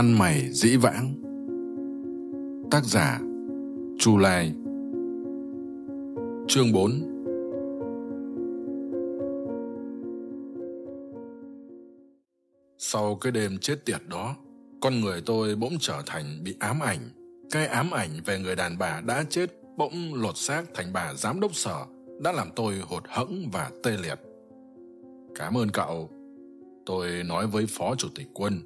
ăn mày dĩ vãng. Tác giả, chu lai. Chương 4 sau cái đêm chết tiệt đó, con người tôi bỗng trở thành bị ám ảnh. Cái ám ảnh về người đàn bà đã chết bỗng lột xác thành bà giám đốc sở, đã làm tôi hụt hẫng và tê liệt. Cảm ơn cậu. Tôi nói với phó chủ tịch quân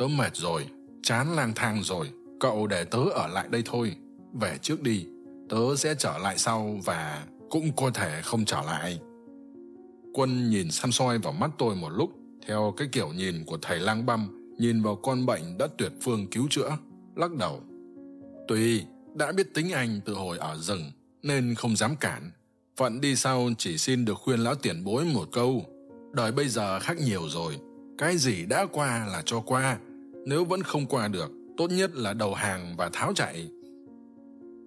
tớ mệt rồi, chán lang thang rồi, cậu để tớ ở lại đây thôi. Về trước đi, tớ sẽ trở lại sau và cũng có thể không trở lại. Quân nhìn xăm soi vào mắt tôi một lúc, theo cái kiểu nhìn của thầy lang băm, nhìn vào con bệnh đã tuyệt phương cứu chữa, lắc đầu. Tuy đã biết tính anh từ hồi ở rừng, nên không dám cản. Phận đi sau chỉ xin được khuyên lão tiền bối một câu, đời bây giờ khác nhiều rồi, cái gì đã qua là cho qua nếu vẫn không qua được, tốt nhất là đầu hàng và tháo chạy.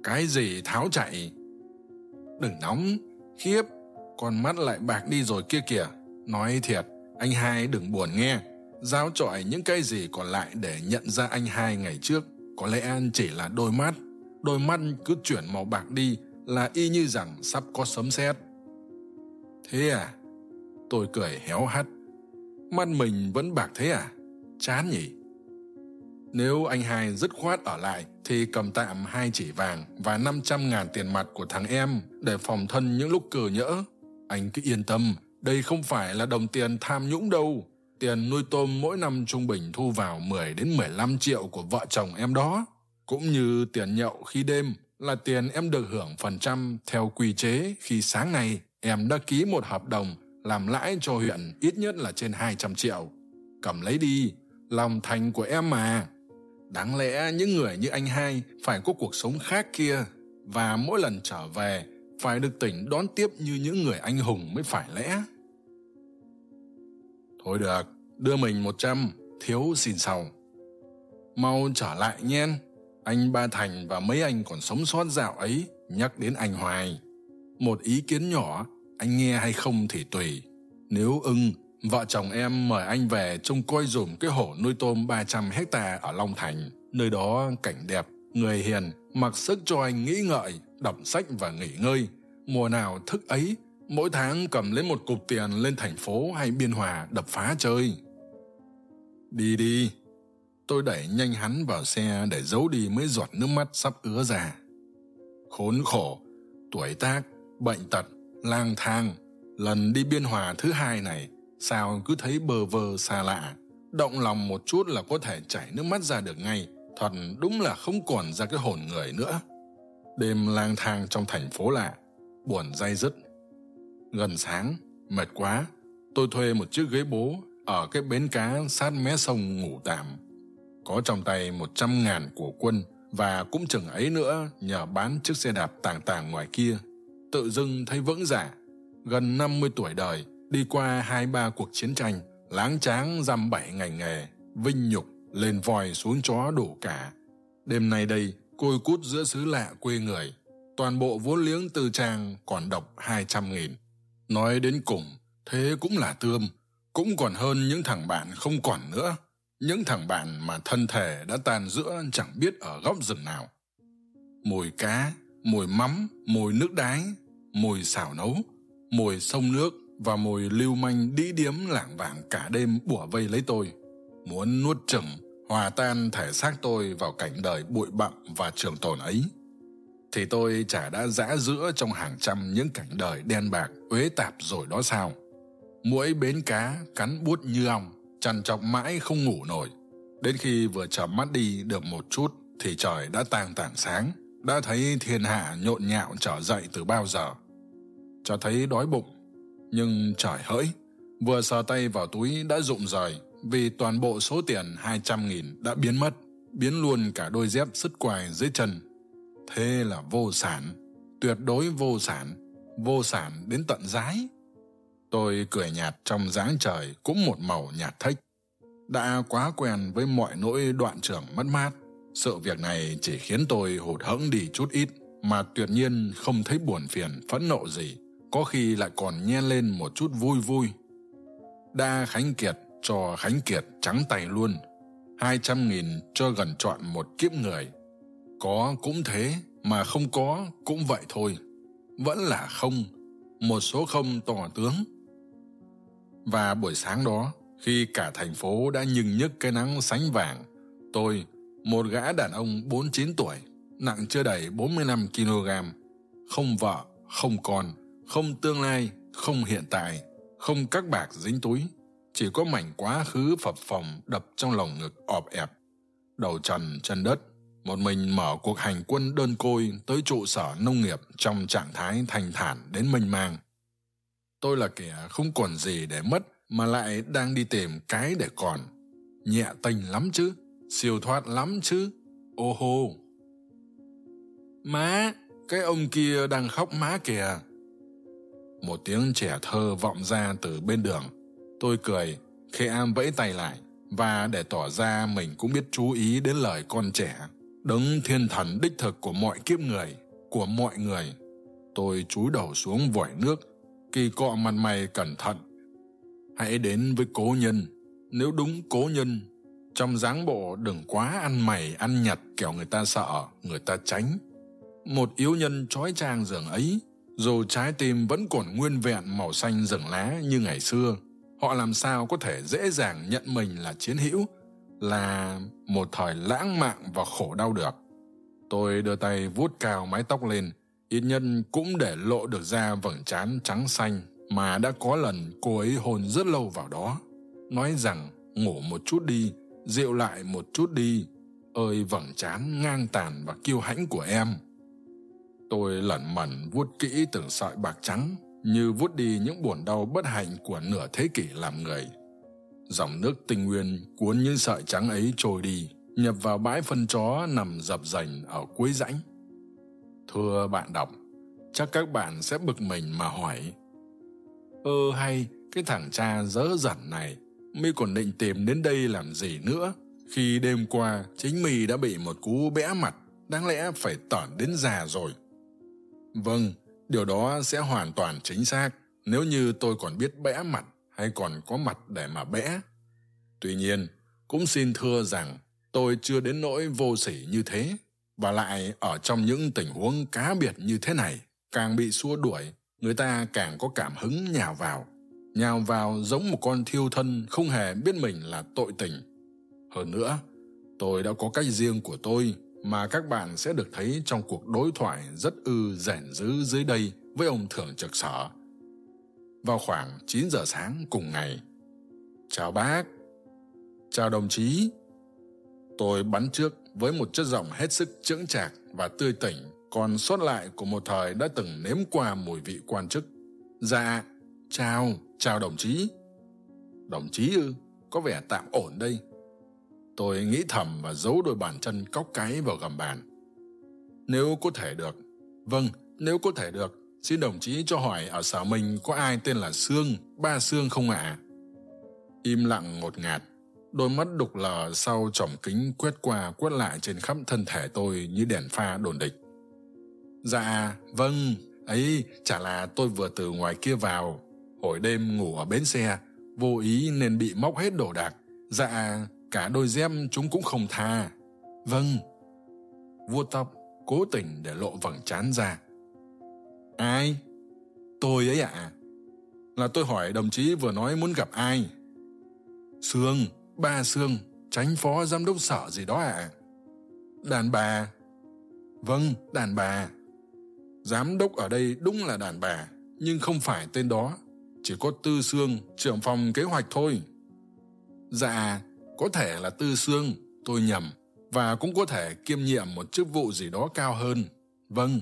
Cái gì tháo chạy? Đừng nóng, khiếp, con mắt lại bạc đi rồi kia kìa. Nói thiệt, anh hai đừng buồn nghe. Giao trọi những cái gì còn lại để nhận ra anh hai ngày trước. Có lẽ chỉ là đôi mắt. Đôi mắt cứ chuyển màu bạc đi là y như rằng sắp có sấm sét. Thế à? Tôi cười héo hắt. Mắt mình vẫn bạc thế à? Chán nhỉ nếu anh hai dứt khoát ở lại, thì cầm tạm hai chỉ vàng và năm trăm ngàn tiền mặt của thằng em để phòng thân những lúc cờ nhỡ. Anh cứ yên tâm, đây không phải là đồng tiền tham nhũng đâu. Tiền nuôi tôm mỗi năm trung bình thu vào mười đến mười lăm triệu của vợ chồng em đó. Cũng như tiền nhậu khi đêm là tiền em được hưởng phần trăm theo quy chế khi sáng nay em đã ký một hợp đồng làm lãi cho huyện ít nhất là trên hai trăm triệu. Cầm lấy đi, lòng thành của em mà đáng lẽ những người như anh hai phải có cuộc sống khác kia và mỗi lần trở về phải được tỉnh đón tiếp như những người anh hùng mới phải lẽ. Thôi được, đưa mình một trăm, thiếu xin sau. Mau trở lại nhen, anh ba thành và mấy anh còn sống sót dạo ấy nhắc đến anh hoài. Một ý kiến nhỏ, anh nghe hay không thì tùy. Nếu ưng vợ chồng em mời anh về trông coi dùm cái hổ nuôi tôm ba trăm hecta ở long thành. Nơi đó cảnh đẹp, người hiền, mặc sức cho anh nghĩ ngợi, đọc sách và nghỉ ngơi. Mùa nào thức ấy, mỗi tháng cầm lấy một cục tiền lên thành phố hay biên hòa đập phá chơi. Đi đi, tôi đẩy nhanh hắn vào xe để giấu đi mấy giọt nước mắt sắp ứa ra. Khốn khổ, tuổi tác, bệnh tật, lang thang, lần đi biên hòa thứ hai này sao cứ thấy bơ vơ xa lạ? Động lòng một chút là có thể chảy nước mắt ra được ngay. Thật đúng là không còn ra cái hồn người nữa. Đêm lang thang trong thành phố lạ, buồn day dứt. Gần sáng, mệt quá, tôi thuê một chiếc ghế bố ở cái bến cá sát mé sông ngủ tạm. Có trong tay một trăm ngàn của quân và cũng chừng ấy nữa nhờ bán chiếc xe đạp tàng tàng ngoài kia. Tự dưng thấy vững dạ gần năm mươi tuổi đời đi qua hai ba cuộc chiến tranh, láng tráng dăm bảy ngành nghề, vinh nhục, lên vòi xuống chó đủ cả. Đêm nay đây, côi cút giữa xứ lạ quê người. Toàn bộ vốn liếng từ trang còn độc hai trăm nghìn. Nói đến cùng, thế cũng là tươm. Cũng còn hơn những thằng bạn không còn nữa. Những thằng bạn mà thân thể đã tan giữa chẳng biết ở góc rừng nào. Mùi cá mùi mắm mùi nước đái mùi xào nấu mùi sông nước và mùi lưu manh đĩ điếm lảng vảng cả đêm bủa vây lấy tôi. Muốn nuốt chửng, hòa tan thể xác tôi vào cảnh đời bụi bặm và trường tồn ấy. Thì tôi chả đã giã giữa trong hàng trăm những cảnh đời đen bạc, uế tạp rồi đó sao? Mỗi bến cá cắn bút như ong, trằn trọc mãi không ngủ nổi. Đến khi vừa chợp mắt đi được một chút thì trời đã tàng tảng sáng, đã thấy thiên hạ nhộn nhạo trở dậy từ bao giờ. Cho thấy đói bụng nhưng trải hỡi, vừa sờ tay vào túi đã rụng rời vì toàn bộ số tiền hai trăm nghìn đã biến mất, biến luôn cả đôi dép sứt quài dưới chân. Thế là vô sản, tuyệt đối vô sản vô sản đến tận giái. tôi cười nhạt trong dáng trời cũng một màu nhạt thách. Đã quá quen với mọi nỗi đoạn trưởng mất mát, sự việc này chỉ khiến tôi hụt hẫng đi chút ít mà tuyệt nhiên không thấy buồn phiền, phẫn nộ gì có khi lại còn nhen lên một chút vui vui đa khánh kiệt cho khánh kiệt trắng tay luôn hai trăm nghìn cho gần chọn một kiếp người. Có cũng thế, mà không có cũng vậy thôi. Vẫn là không, một số không tỏ tướng. Và buổi sáng đó, khi cả thành phố đã nhừng nhức cái nắng sánh vàng, tôi, một gã đàn ông 49 tuổi, nặng chưa đầy 45 kg, không vợ, không con, không tương lai, không hiện tại, không các bạc dính túi, chỉ có mảnh quá khứ phập phồng đập trong lòng ngực ọp ẹp. Đầu trần chân đất, một mình mở cuộc hành quân đơn côi tới trụ sở nông nghiệp trong trạng thái thành thản đến mênh mang. Tôi là kẻ không còn gì để mất mà lại đang đi tìm cái để còn. Nhẹ tình lắm chứ, siêu thoát lắm chứ, ô hô. Má, cái ông kia đang khóc má kìa. Một tiếng trẻ thơ vọng ra từ bên đường. Tôi cười, khê am vẫy tay lại, và để tỏ ra mình cũng biết chú ý đến lời con trẻ. Đấng thiên thần đích thực của mọi kiếp người, của mọi người. Tôi chúi đầu xuống vòi nước, kỳ cọ mặt mày cẩn thận. Hãy đến với cố nhân, nếu đúng cố nhân, trong dáng bộ đừng quá ăn mày ăn nhặt kẻo người ta sợ, người ta tránh. Một yếu nhân trói trang giường ấy, dù trái tim vẫn còn nguyên vẹn màu xanh rừng lá như ngày xưa, họ làm sao có thể dễ dàng nhận mình là chiến hữu, là một thời lãng mạn và khổ đau được. Tôi đưa tay vuốt cao mái tóc lên, ít nhân cũng để lộ được ra vầng trán trắng xanh mà đã có lần cô ấy hôn rất lâu vào đó. Nói rằng ngủ một chút đi, rượu lại một chút đi, ơi vầng trán ngang tàn và kiêu hãnh của em. Tôi lẩn mẩn vuốt kỹ từng sợi bạc trắng như vuốt đi những buồn đau bất hạnh của nửa thế kỷ làm người. Dòng nước tinh nguyên cuốn những sợi trắng ấy trôi đi, nhập vào bãi phân chó nằm dập dành ở cuối rãnh. Thưa bạn đọc, chắc các bạn sẽ bực mình mà hỏi Ơ hay, cái thằng cha dỡ dẩn này, mi còn định tìm đến đây làm gì nữa? Khi đêm qua, chính mi đã bị một cú bẽ mặt, đáng lẽ phải tởn đến già rồi. Vâng, điều đó sẽ hoàn toàn chính xác nếu như tôi còn biết bẽ mặt hay còn có mặt để mà bẽ. Tuy nhiên, cũng xin thưa rằng tôi chưa đến nỗi vô sỉ như thế, và lại ở trong những tình huống cá biệt như thế này, càng bị xua đuổi, người ta càng có cảm hứng nhào vào. Nhào vào giống một con thiêu thân không hề biết mình là tội tình. Hơn nữa, tôi đã có cách riêng của tôi mà các bạn sẽ được thấy trong cuộc đối thoại rất ư rèn dữ dưới đây với ông thượng trực sở. Vào khoảng 9 giờ sáng cùng ngày. Chào bác. Chào đồng chí. Tôi bắn trước với một chất giọng hết sức chững chạc và tươi tỉnh còn sót lại của một thời đã từng nếm qua mùi vị quan chức. Dạ, chào, chào đồng chí. Đồng chí ư, có vẻ tạm ổn đây. Tôi nghĩ thầm và giấu đôi bàn chân cóc cái vào gầm bàn. Nếu có thể được, vâng, nếu có thể được, xin đồng chí cho hỏi ở sở mình có ai tên là Sương, ba Sương không ạ? À? Im lặng ngột ngạt, đôi mắt đục lờ sau tròng kính quét qua quét lại trên khắp thân thể tôi như đèn pha đồn địch. Dạ, vâng, ấy, chả là tôi vừa từ ngoài kia vào, hồi đêm ngủ ở bến xe, vô ý nên bị móc hết đồ đạc. Dạ, cả đôi dép chúng cũng không tha. Vâng. Vua tóc, cố tình để lộ vầng trán ra. Ai? Tôi ấy ạ. À? Là tôi hỏi đồng chí vừa nói muốn gặp ai? Sương, ba Sương, tránh phó giám đốc sở gì đó ạ. À? Đàn bà. Vâng, đàn bà. Giám đốc ở đây đúng là đàn bà, nhưng không phải tên đó. Chỉ có Tư Sương, trưởng phòng kế hoạch thôi. Dạ, có thể là Tư xương tôi nhầm, và cũng có thể kiêm nhiệm một chức vụ gì đó cao hơn. Vâng.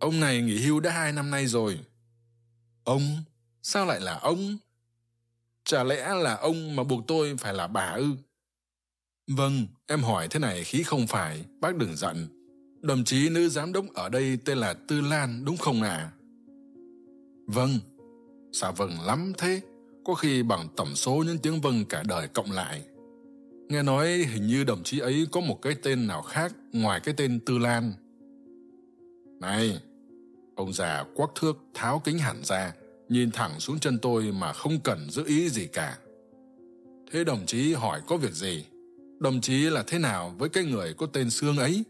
Ông này nghỉ hưu đã hai năm nay rồi. Ông? Sao lại là ông? Chả lẽ là ông mà buộc tôi phải là bà ư? Vâng, em hỏi thế này khí không phải, bác đừng giận. Đồng chí nữ giám đốc ở đây tên là Tư Lan đúng không ạ? À? Vâng. Sao vâng lắm thế? Có khi bằng tổng số những tiếng vâng cả đời cộng lại. Nghe nói hình như đồng chí ấy có một cái tên nào khác ngoài cái tên Tư Lan. Này! Ông già quắc thước tháo kính hẳn ra, nhìn thẳng xuống chân tôi mà không cần giữ ý gì cả. Thế đồng chí hỏi có việc gì? đồng chí là thế nào với cái người có tên Sương ấy?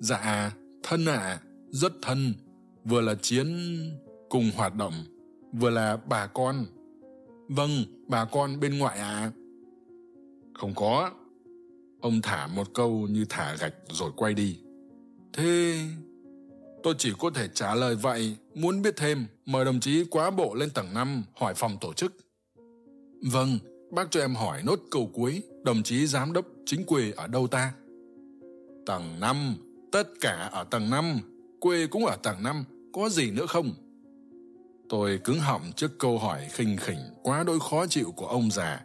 Dạ, thân ạ, à, rất thân, vừa là chiến cùng hoạt động, vừa là bà con. Vâng, bà con bên ngoại. À. Không có. Ông thả một câu như thả gạch rồi quay đi. Thế... Tôi chỉ có thể trả lời vậy, muốn biết thêm, mời đồng chí quá bộ lên tầng 5 hỏi phòng tổ chức. Vâng, bác cho em hỏi nốt câu cuối, đồng chí giám đốc chính quê ở đâu ta? Tầng 5, tất cả ở tầng 5, quê cũng ở tầng 5, có gì nữa không? Tôi cứng họng trước câu hỏi khinh khỉnh quá đôi khó chịu của ông già.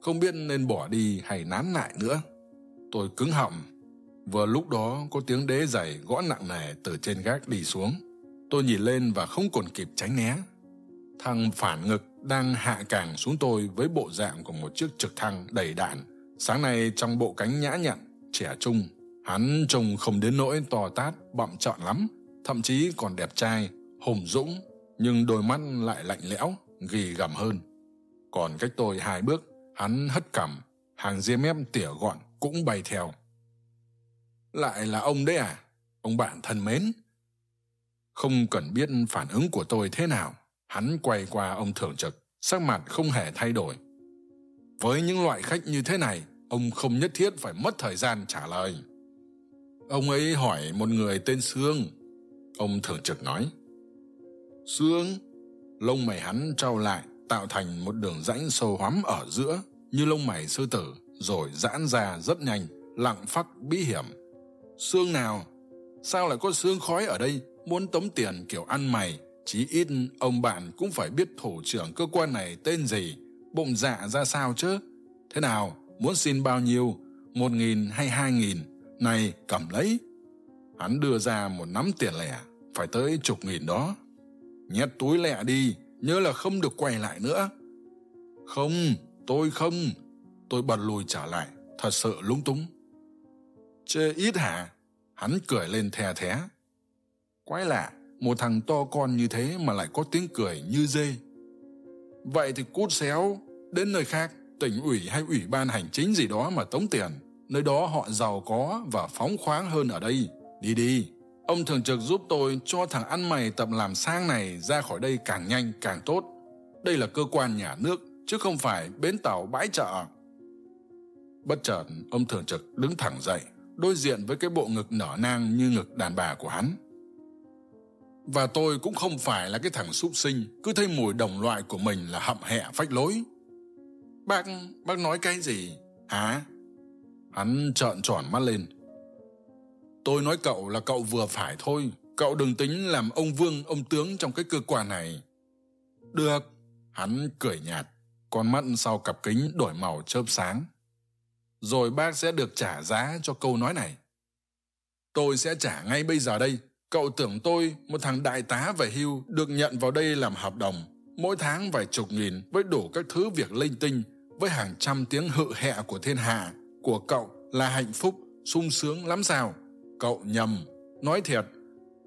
Không biết nên bỏ đi hay nán lại nữa. Tôi cứng họng. Vừa lúc đó có tiếng đế giày gõ nặng nề từ trên gác đi xuống. Tôi nhìn lên và không còn kịp tránh né. Thằng phản ngực đang hạ càng xuống tôi với bộ dạng của một chiếc trực thăng đầy đạn. Sáng nay trong bộ cánh nhã nhặn, trẻ trung, hắn trông không đến nỗi to tát, bậm trọn lắm, thậm chí còn đẹp trai, hùng dũng, nhưng đôi mắt lại lạnh lẽo, ghi gầm hơn. Còn cách tôi hai bước, hắn hất cằm, hàng ria mép tỉa gọn cũng bay theo. Lại là ông đấy à? Ông bạn thân mến. Không cần biết phản ứng của tôi thế nào, hắn quay qua ông thường trực, sắc mặt không hề thay đổi. Với những loại khách như thế này, ông không nhất thiết phải mất thời gian trả lời. Ông ấy hỏi một người tên Sương. Ông thường trực nói. Sương, lông mày hắn trao lại, tạo thành một đường rãnh sâu hoắm ở giữa, như lông mày sư tử, rồi giãn ra rất nhanh, lặng phắc bí hiểm. Sương nào? Sao lại có xương khói ở đây? Muốn tống tiền kiểu ăn mày, chí ít ông bạn cũng phải biết thủ trưởng cơ quan này tên gì, bụng dạ ra sao chứ? Thế nào, muốn xin bao nhiêu? Một nghìn hay hai nghìn? Này, cầm lấy. Hắn đưa ra một nắm tiền lẻ, phải tới chục nghìn đó. Nhét túi lẹ đi, nhớ là không được quay lại nữa. Không, tôi không. Tôi bật lùi trả lại, thật sự lúng túng. Chê ít hả? Hắn cười lên thè thé. Quái lạ, một thằng to con như thế mà lại có tiếng cười như dê. Vậy thì cút xéo, đến nơi khác, tỉnh ủy hay ủy ban hành chính gì đó mà tống tiền. Nơi đó họ giàu có và phóng khoáng hơn ở đây. Đi đi, ông thường trực giúp tôi cho thằng ăn mày tập làm sang này ra khỏi đây càng nhanh càng tốt. Đây là cơ quan nhà nước, chứ không phải bến tàu bãi chợ. Bất chợt, ông thường trực đứng thẳng dậy, đối diện với cái bộ ngực nở nang như ngực đàn bà của hắn. Và tôi cũng không phải là cái thằng súc sinh, cứ thấy mùi đồng loại của mình là hậm hẹ phách lối. Bác, bác nói cái gì? Hả? Hắn trợn tròn mắt lên. Tôi nói cậu là cậu vừa phải thôi, cậu đừng tính làm ông vương, ông tướng trong cái cơ quan này. Được, hắn cười nhạt, con mắt sau cặp kính đổi màu chớp sáng rồi bác sẽ được trả giá cho câu nói này. Tôi sẽ trả ngay bây giờ đây. Cậu tưởng tôi, một thằng đại tá về hưu, được nhận vào đây làm hợp đồng, mỗi tháng vài chục nghìn với đủ các thứ việc linh tinh, với hàng trăm tiếng hự hẹ của thiên hạ, của cậu là hạnh phúc, sung sướng lắm sao? Cậu nhầm. Nói thiệt,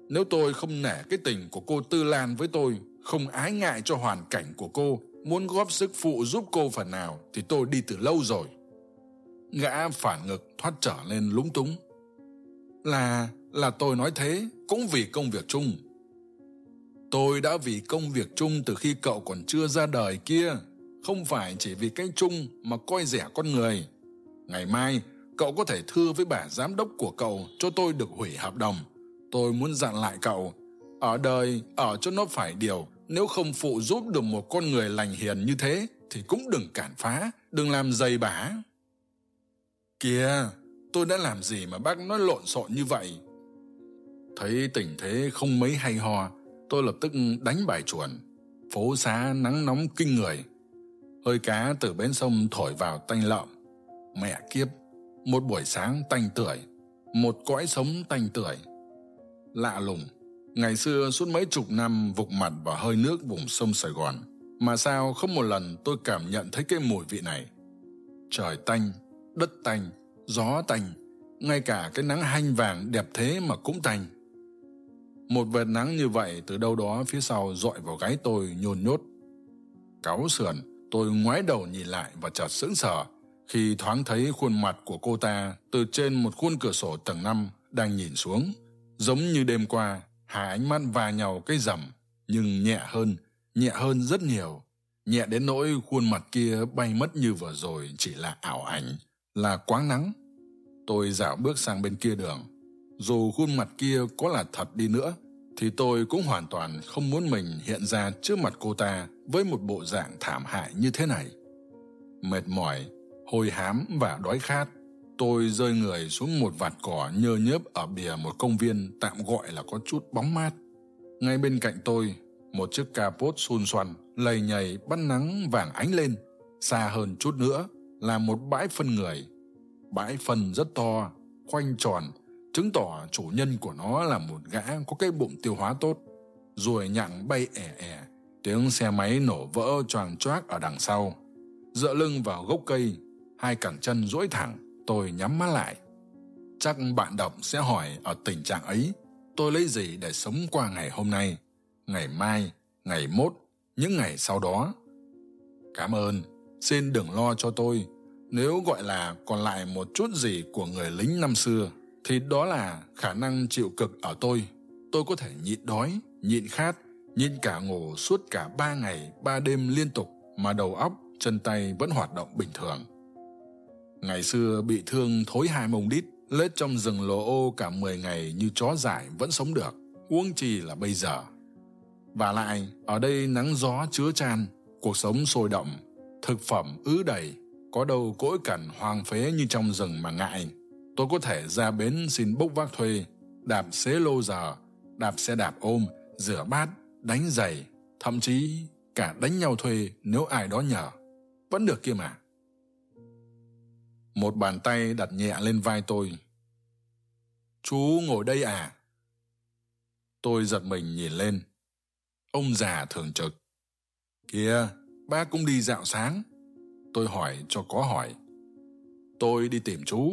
nếu tôi không nể cái tình của cô Tư Lan với tôi, không ái ngại cho hoàn cảnh của cô, muốn góp sức phụ giúp cô phần nào, thì tôi đi từ lâu rồi. Gã phản ngực thoát trở lên lúng túng. Là là tôi nói thế cũng vì công việc chung. Tôi đã vì công việc chung từ khi cậu còn chưa ra đời kia không phải chỉ vì cái chung mà coi rẻ con người. Ngày mai cậu có thể thưa với bà giám đốc của cậu cho tôi được hủy hợp đồng tôi muốn dặn lại cậu ở đời ở cho nó phải điều nếu không phụ giúp được một con người lành hiền như thế thì cũng đừng cản phá đừng làm dày bả Kìa, tôi đã làm gì mà bác nói lộn xộn như vậy? Thấy tình thế không mấy hay ho, tôi lập tức đánh bài chuồn. Phố xá nắng nóng kinh người. Hơi cá từ bến sông thổi vào tanh lợm. Mẹ kiếp, một buổi sáng tanh tưởi, một cõi sống tanh tưởi. Lạ lùng, ngày xưa suốt mấy chục năm vục mặt vào hơi nước vùng sông Sài Gòn, mà sao không một lần tôi cảm nhận thấy cái mùi vị này. Trời tanh, đất tanh, gió tanh, ngay cả cái nắng hanh vàng đẹp thế mà cũng tanh. Một vệt nắng như vậy từ đâu đó phía sau dọi vào gáy tôi nhôn nhốt. Cáu sườn, tôi ngoái đầu nhìn lại và chợt sững sờ khi thoáng thấy khuôn mặt của cô ta từ trên một khuôn cửa sổ tầng năm đang nhìn xuống, giống như đêm qua, hai ánh mắt va nhau cái rầm nhưng nhẹ hơn nhẹ hơn rất nhiều. Nhẹ đến nỗi khuôn mặt kia bay mất như vừa rồi chỉ là ảo ảnh, là quáng nắng. Tôi dạo bước sang bên kia đường. Dù khuôn mặt kia có là thật đi nữa, thì tôi cũng hoàn toàn không muốn mình hiện ra trước mặt cô ta với một bộ dạng thảm hại như thế này. Mệt mỏi hôi hám và đói khát, tôi rơi người xuống một vạt cỏ nhơ nhớp ở bìa một công viên tạm gọi là có chút bóng mát. Ngay bên cạnh tôi, một chiếc capot xun xoăn lầy nhầy bắt nắng vàng ánh lên. Xa hơn chút nữa là một bãi phân người. Bãi phân rất to, khoanh tròn, chứng tỏ chủ nhân của nó là một gã có cái bụng tiêu hóa tốt. Ruồi nhặng bay ẻ ẻ, tiếng xe máy nổ vỡ choàng choác ở đằng sau. Dựa lưng vào gốc cây hai cẳng chân duỗi thẳng, tôi nhắm mắt lại. Chắc bạn đọc sẽ hỏi ở tình trạng ấy, tôi lấy gì để sống qua ngày hôm nay, ngày mai, ngày mốt, những ngày sau đó? Cảm ơn, xin đừng lo cho tôi. Nếu gọi là còn lại một chút gì của người lính năm xưa, thì đó là khả năng chịu cực ở tôi. Tôi có thể nhịn đói, nhịn khát, nhịn cả ngủ suốt cả ba ngày, ba đêm liên tục mà đầu óc, chân tay vẫn hoạt động bình thường ngày xưa bị thương thối hai mông đít, lết trong rừng lồ ô cả mười ngày như chó dại vẫn sống được. Uống chi là bây giờ. Và lại, ở đây nắng gió chứa chan, cuộc sống sôi động, thực phẩm ứ đầy, có đâu cỗi cẩn hoang phế như trong rừng mà ngại. Tôi có thể ra bến xin bốc vác thuê, đạp xế lô giờ, đạp xe đạp ôm, rửa bát, đánh giày, thậm chí cả đánh nhau thuê nếu ai đó nhờ. Vẫn được kia mà một bàn tay đặt nhẹ lên vai tôi. Chú ngồi đây à? Tôi giật mình nhìn lên. Ông già thường trực. Kìa, bác cũng đi dạo sáng. Tôi hỏi cho có hỏi. Tôi đi tìm chú.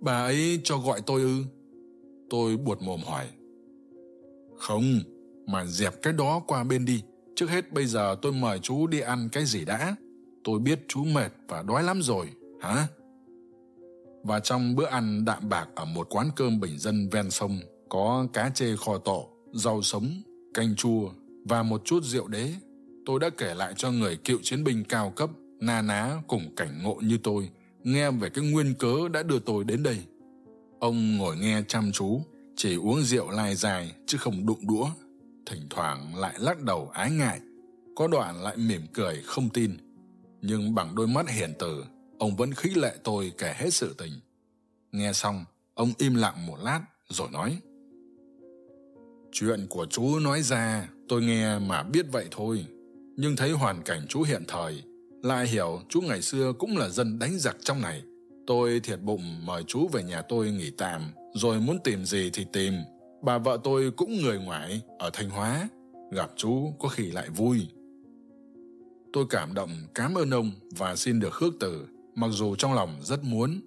Bà ấy cho gọi tôi ư? Tôi buột mồm hỏi. Không, mà dẹp cái đó qua bên đi. Trước hết bây giờ tôi mời chú đi ăn cái gì đã tôi biết chú mệt và đói lắm rồi, hả? Và trong bữa ăn đạm bạc ở một quán cơm bình dân ven sông, có cá chê kho tộ rau sống, canh chua và một chút rượu đế, tôi đã kể lại cho người cựu chiến binh cao cấp, na ná cùng cảnh ngộ như tôi, nghe về cái nguyên cớ đã đưa tôi đến đây. Ông ngồi nghe chăm chú, chỉ uống rượu lai dài chứ không đụng đũa, thỉnh thoảng lại lắc đầu ái ngại, có đoạn lại mỉm cười không tin nhưng bằng đôi mắt hiền từ, ông vẫn khích lệ tôi kể hết sự tình. Nghe xong, ông im lặng một lát, rồi nói. Chuyện của chú nói ra, tôi nghe mà biết vậy thôi. Nhưng thấy hoàn cảnh chú hiện thời, lại hiểu chú ngày xưa cũng là dân đánh giặc trong này. Tôi thiệt bụng mời chú về nhà tôi nghỉ tạm, rồi muốn tìm gì thì tìm. Bà vợ tôi cũng người ngoại, ở thanh hóa. Gặp chú có khi lại vui tôi cảm động, cảm ơn ông và xin được khước từ, mặc dù trong lòng rất muốn.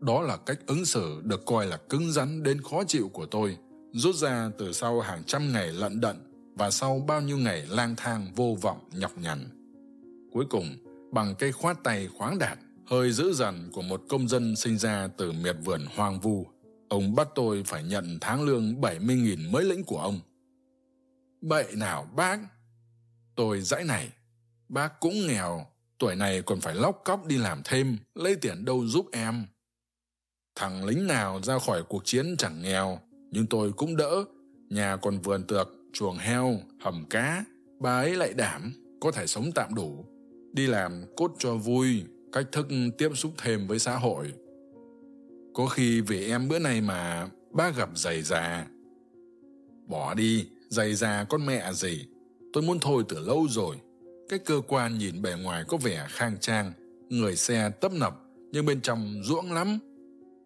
Đó là cách ứng xử được coi là cứng rắn đến khó chịu của tôi, rút ra từ sau hàng trăm ngày lận đận và sau bao nhiêu ngày lang thang vô vọng nhọc nhằn. Cuối cùng, bằng cây khoát tay khoáng đạt, hơi dữ dằn của một công dân sinh ra từ miệt vườn hoang vu, ông bắt tôi phải nhận tháng lương bảy mươi nghìn mới lĩnh của ông. Bậy nào bác? Tôi dãy này bác cũng nghèo, tuổi này còn phải lóc cóc đi làm thêm, lấy tiền đâu giúp em. Thằng lính nào ra khỏi cuộc chiến chẳng nghèo, nhưng tôi cũng đỡ. Nhà còn vườn tược, chuồng heo, hầm cá, bà ấy lại đảm, có thể sống tạm đủ. Đi làm cốt cho vui, cách thức tiếp xúc thêm với xã hội. Có khi vì em bữa nay mà bác gặp giày già. Bỏ đi, giày già con mẹ gì? Tôi muốn thôi từ lâu rồi cái cơ quan nhìn bề ngoài có vẻ khang trang, người xe tấp nập, nhưng bên trong ruỗng lắm.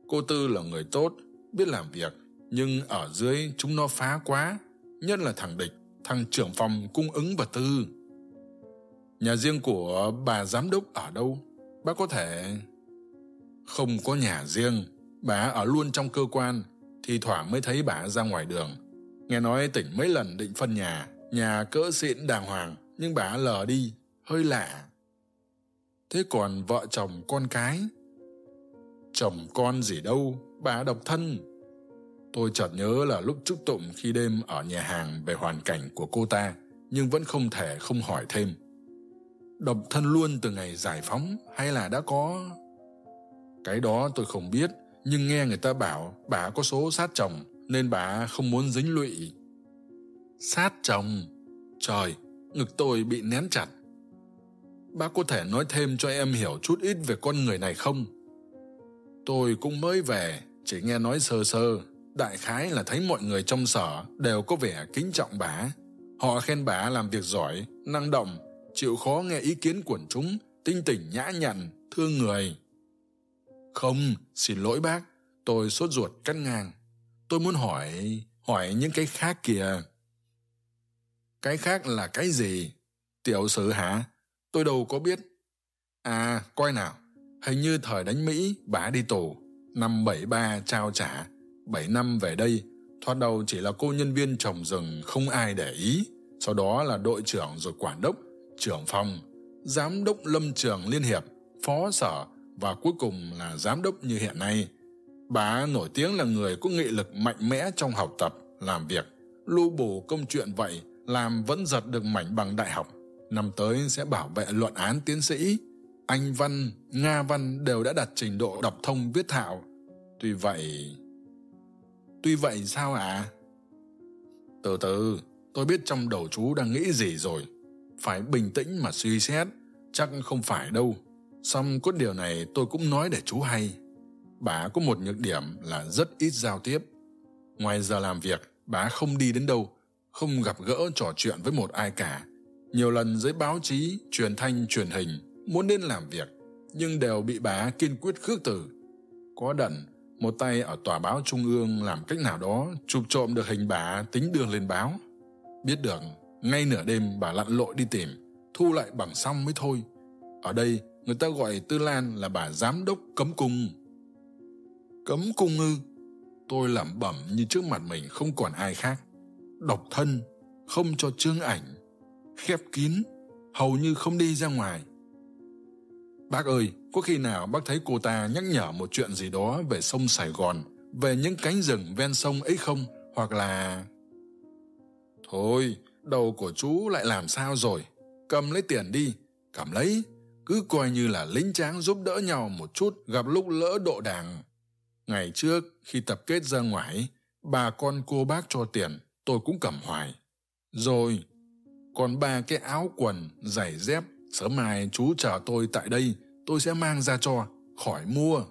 Cô tư là người tốt, biết làm việc, nhưng ở dưới chúng nó phá quá, nhất là thằng địch, thằng trưởng phòng cung ứng và tư. Nhà riêng của bà giám đốc ở đâu? Bác có thể không có nhà riêng, bà ở luôn trong cơ quan, thì thoảng mới thấy bà ra ngoài đường. Nghe nói tỉnh mấy lần định phân nhà nhà cỡ xịn đàng hoàng nhưng bà lờ đi, hơi lạ. Thế còn vợ chồng con cái? Chồng con gì đâu, bà độc thân. Tôi chợt nhớ là lúc chúc tụng khi đêm ở nhà hàng về hoàn cảnh của cô ta, nhưng vẫn không thể không hỏi thêm. Độc thân luôn từ ngày giải phóng hay là đã có? Cái đó tôi không biết, nhưng nghe người ta bảo bà có số sát chồng nên bà không muốn dính lụy. Sát chồng? Trời ngực tôi bị nén chặt. Bác có thể nói thêm cho em hiểu chút ít về con người này không? Tôi cũng mới về, chỉ nghe nói sơ sơ. Đại khái là thấy mọi người trong sở đều có vẻ kính trọng bà. Họ khen bà làm việc giỏi, năng động, chịu khó nghe ý kiến quần chúng, tinh tỉnh nhã nhặn, thương người. Không, xin lỗi bác, tôi sốt ruột cắt ngang. Tôi muốn hỏi hỏi những cái khác kìa cái khác là cái gì? Tiểu sử hả? Tôi đâu có biết. À coi nào. Hình như thời đánh mỹ bà đi tù. Năm bảy ba trao trả. Bảy năm về đây, thoát đầu chỉ là cô nhân viên trồng rừng, không ai để ý. Sau đó là đội trưởng rồi quản đốc, trưởng phòng, giám đốc lâm trường liên hiệp, phó sở và cuối cùng là giám đốc như hiện nay. Bà nổi tiếng là người có nghị lực mạnh mẽ trong học tập, làm việc. Lưu bù công chuyện vậy làm vẫn giật được mảnh bằng đại học. Năm tới sẽ bảo vệ luận án tiến sĩ. Anh văn, nga văn đều đã đạt trình độ đọc thông viết thạo. Tuy vậy tuy vậy sao ạ? À? từ từ, tôi biết trong đầu chú đang nghĩ gì rồi. Phải bình tĩnh mà suy xét, chắc không phải đâu. Xong có điều này tôi cũng nói để chú hay. Bà có một nhược điểm là rất ít giao tiếp. Ngoài giờ làm việc, bà không đi đến đâu không gặp gỡ trò chuyện với một ai cả. Nhiều lần dưới báo chí, truyền thanh, truyền hình muốn đến làm việc, nhưng đều bị bà kiên quyết khước từ. Có đận, một tay ở tòa báo trung ương làm cách nào đó chụp trộm được hình bà tính đường lên báo. Biết được, ngay nửa đêm bà lặn lội đi tìm, thu lại bằng xong mới thôi. Ở đây, người ta gọi tư lan là bà giám đốc cấm cung. Cấm cung ư? Tôi lẩm bẩm như trước mặt mình không còn ai khác độc thân, không cho trương ảnh, khép kín, hầu như không đi ra ngoài. Bác ơi, có khi nào bác thấy cô ta nhắc nhở một chuyện gì đó về sông sài gòn, về những cánh rừng ven sông ấy không? Hoặc là, thôi, đầu của chú lại làm sao rồi? Cầm lấy tiền đi, cầm lấy, cứ coi như là lính tráng giúp đỡ nhau một chút gặp lúc lỡ độ đảng. Ngày trước, khi tập kết ra ngoài, bà con cô bác cho tiền tôi cũng cầm hoài. Rồi, còn ba cái áo quần giày dép, sớm mai chú chờ tôi tại đây, tôi sẽ mang ra cho, khỏi mua.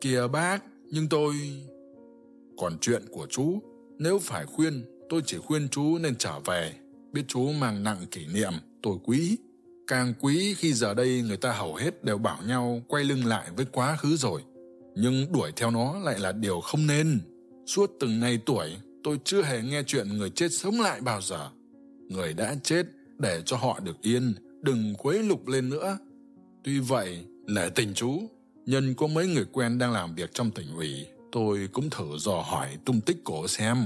Kìa bác, nhưng tôi, còn chuyện của chú. Nếu phải khuyên, tôi chỉ khuyên chú nên trở về. Biết chú mang nặng kỷ niệm, tôi quý. Càng quý khi giờ đây người ta hầu hết đều bảo nhau quay lưng lại với quá khứ rồi. Nhưng đuổi theo nó lại là điều không nên. Suốt từng ngày tuổi tôi chưa hề nghe chuyện người chết sống lại bao giờ. Người đã chết để cho họ được yên, đừng quấy lục lên nữa. Tuy vậy, nể tình chú, nhân có mấy người quen đang làm việc trong tỉnh ủy, tôi cũng thử dò hỏi tung tích cổ xem.